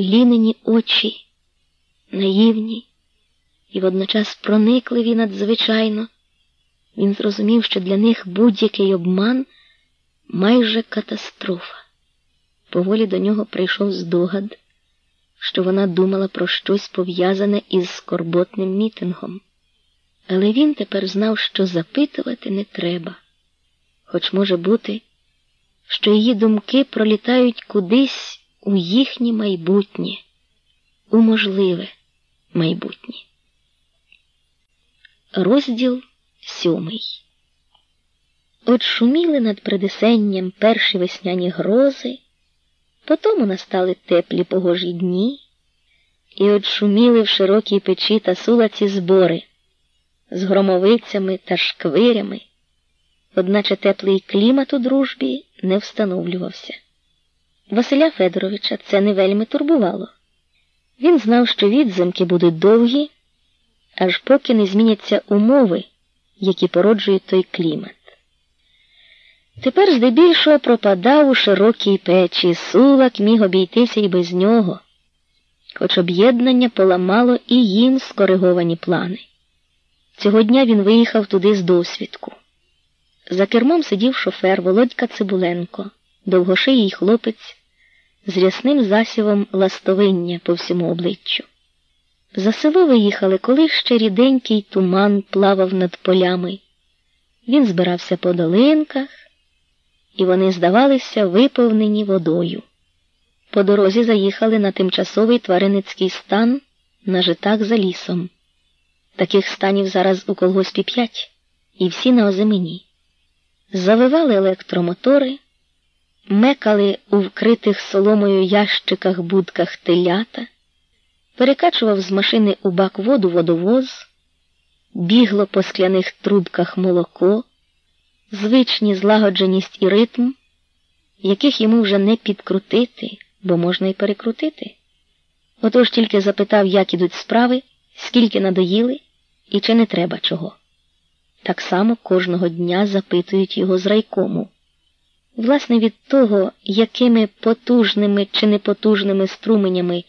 лінені очі, наївні і водночас проникливі надзвичайно, він зрозумів, що для них будь-який обман майже катастрофа. Поволі до нього прийшов здогад, що вона думала про щось пов'язане із скорботним мітингом. Але він тепер знав, що запитувати не треба, хоч може бути, що її думки пролітають кудись у їхнє майбутнє, у можливе майбутнє. Розділ сьомий. От шуміли над придесенням перші весняні грози, потому настали теплі погожі дні, і от шуміли в широкій печі та сулаці збори з громовицями та шквирями, одначе теплий клімат у дружбі не встановлювався. Василя Федоровича це не вельми турбувало. Він знав, що відзимки будуть довгі, аж поки не зміняться умови, які породжують той клімат. Тепер здебільшого пропадав у широкій печі, сулак міг обійтися і без нього, хоч об'єднання поламало і їм скориговані плани. Цього дня він виїхав туди з досвідку. За кермом сидів шофер Володька Цибуленко, довгошиїй хлопець з рясним засівом ластовиння по всьому обличчю. За село виїхали, коли ще ріденький туман плавав над полями. Він збирався по долинках, і вони здавалися виповнені водою. По дорозі заїхали на тимчасовий тваринницький стан на житах за лісом. Таких станів зараз у колгоспі п'ять, і всі на озимені. Завивали електромотори, мекали у вкритих соломою ящиках будках телята, перекачував з машини у бак воду водовоз, бігло по скляних трубках молоко, звичні злагодженість і ритм, яких йому вже не підкрутити, бо можна й перекрутити. Отож тільки запитав, як ідуть справи, скільки надоїли і чи не треба чого. Так само кожного дня запитують його з райкому. Власне, від того, якими потужними чи непотужними струменями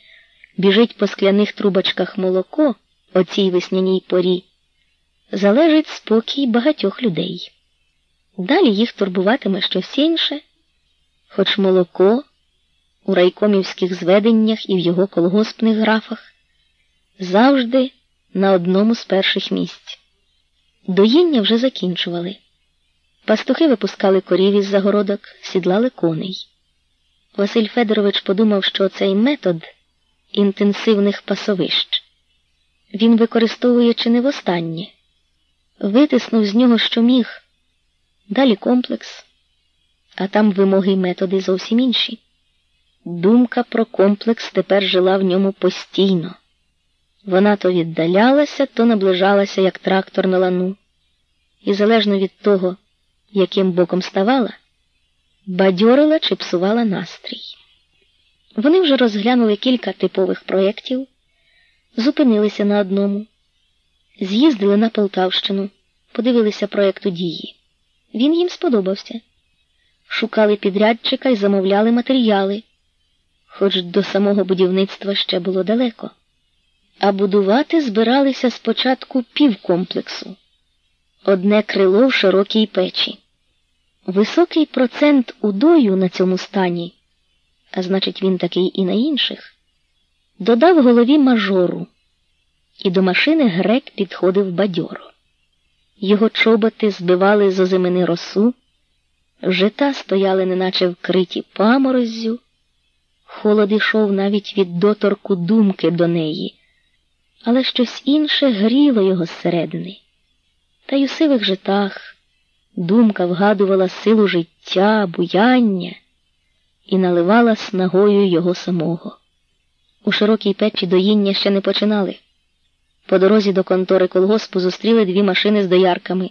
біжить по скляних трубочках молоко о цій весняній порі, залежить спокій багатьох людей. Далі їх турбуватиме щось інше, хоч молоко у райкомівських зведеннях і в його колгоспних графах завжди на одному з перших місць. Доїння вже закінчували. Пастухи випускали корів із загородок, сідлали коней. Василь Федорович подумав, що цей метод інтенсивних пасовищ він використовує чи не востаннє, витиснув з нього, що міг, далі комплекс, а там вимоги й методи зовсім інші. Думка про комплекс тепер жила в ньому постійно. Вона то віддалялася, то наближалася, як трактор на лану, і залежно від того, яким боком ставала, бадьорила чи псувала настрій. Вони вже розглянули кілька типових проєктів, зупинилися на одному, з'їздили на Полтавщину, подивилися проєкту дії. Він їм сподобався. Шукали підрядчика і замовляли матеріали, хоч до самого будівництва ще було далеко. А будувати збиралися спочатку півкомплексу, одне крило в широкій печі. Високий процент удою на цьому стані, а значить, він такий і на інших, додав голові мажору, і до машини грек підходив бадьоро. Його чоботи збивали з озимини росу, жита стояли, неначе вкриті памороззю, холод ішов навіть від доторку думки до неї, але щось інше гріло його зсередини. Та й у сивих житах думка вгадувала силу життя, буяння і наливала снагою його самого. У широкій печі доїння ще не починали. По дорозі до контори колгоспу зустріли дві машини з доярками.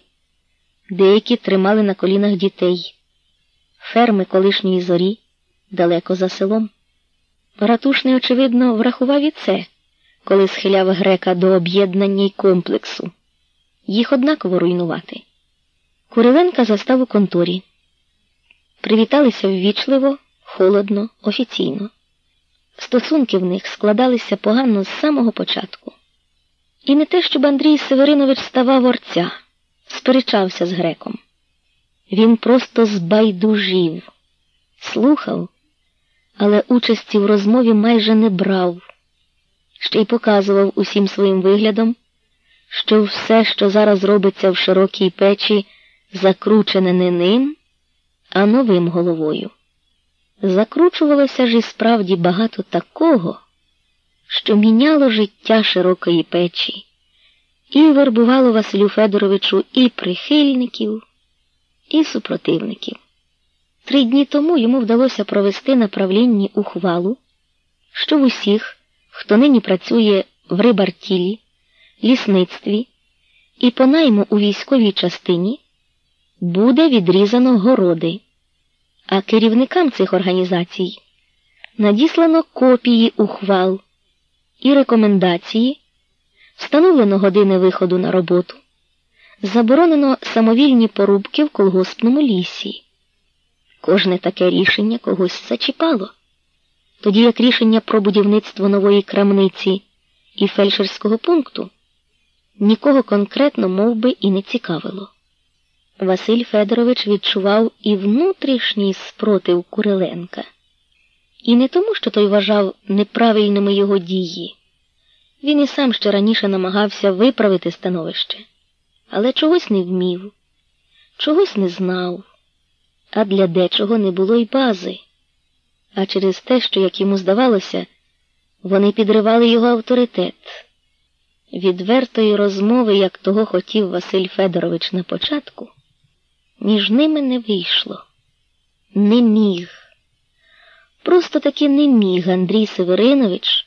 Деякі тримали на колінах дітей. Ферми колишньої зорі далеко за селом. Ратушний, очевидно, врахував і це, коли схиляв грека до об'єднання й комплексу. Їх однаково руйнувати. Куриленка застав у конторі. Привіталися ввічливо, холодно, офіційно. стосунки в них складалися погано з самого початку. І не те, щоб Андрій Северинович ставав орця, сперечався з греком. Він просто збайдужів, слухав, але участі в розмові майже не брав, ще й показував усім своїм виглядом, що все, що зараз робиться в широкій печі, закручене не ним, а новим головою. Закручувалося ж і справді багато такого, що міняло життя широкої печі, і вербувало Василю Федоровичу і прихильників, і супротивників. Три дні тому йому вдалося провести на правлінні ухвалу, що в усіх, хто нині працює в рибартілі, лісництві і по найму у військовій частині, буде відрізано городи, а керівникам цих організацій надіслано копії ухвал і рекомендації, встановлено години виходу на роботу, заборонено самовільні порубки в колгоспному лісі. Кожне таке рішення когось зачіпало, тоді як рішення про будівництво нової крамниці і фельдшерського пункту нікого конкретно мов би, і не цікавило. Василь Федорович відчував і внутрішній спротив Куриленка. І не тому, що той вважав неправильними його дії. Він і сам ще раніше намагався виправити становище, але чогось не вмів, чогось не знав, а для дечого не було й бази. А через те, що, як йому здавалося, вони підривали його авторитет. Відвертої розмови, як того хотів Василь Федорович на початку, між ними не вийшло, не міг. Просто таки не міг Андрій Северинович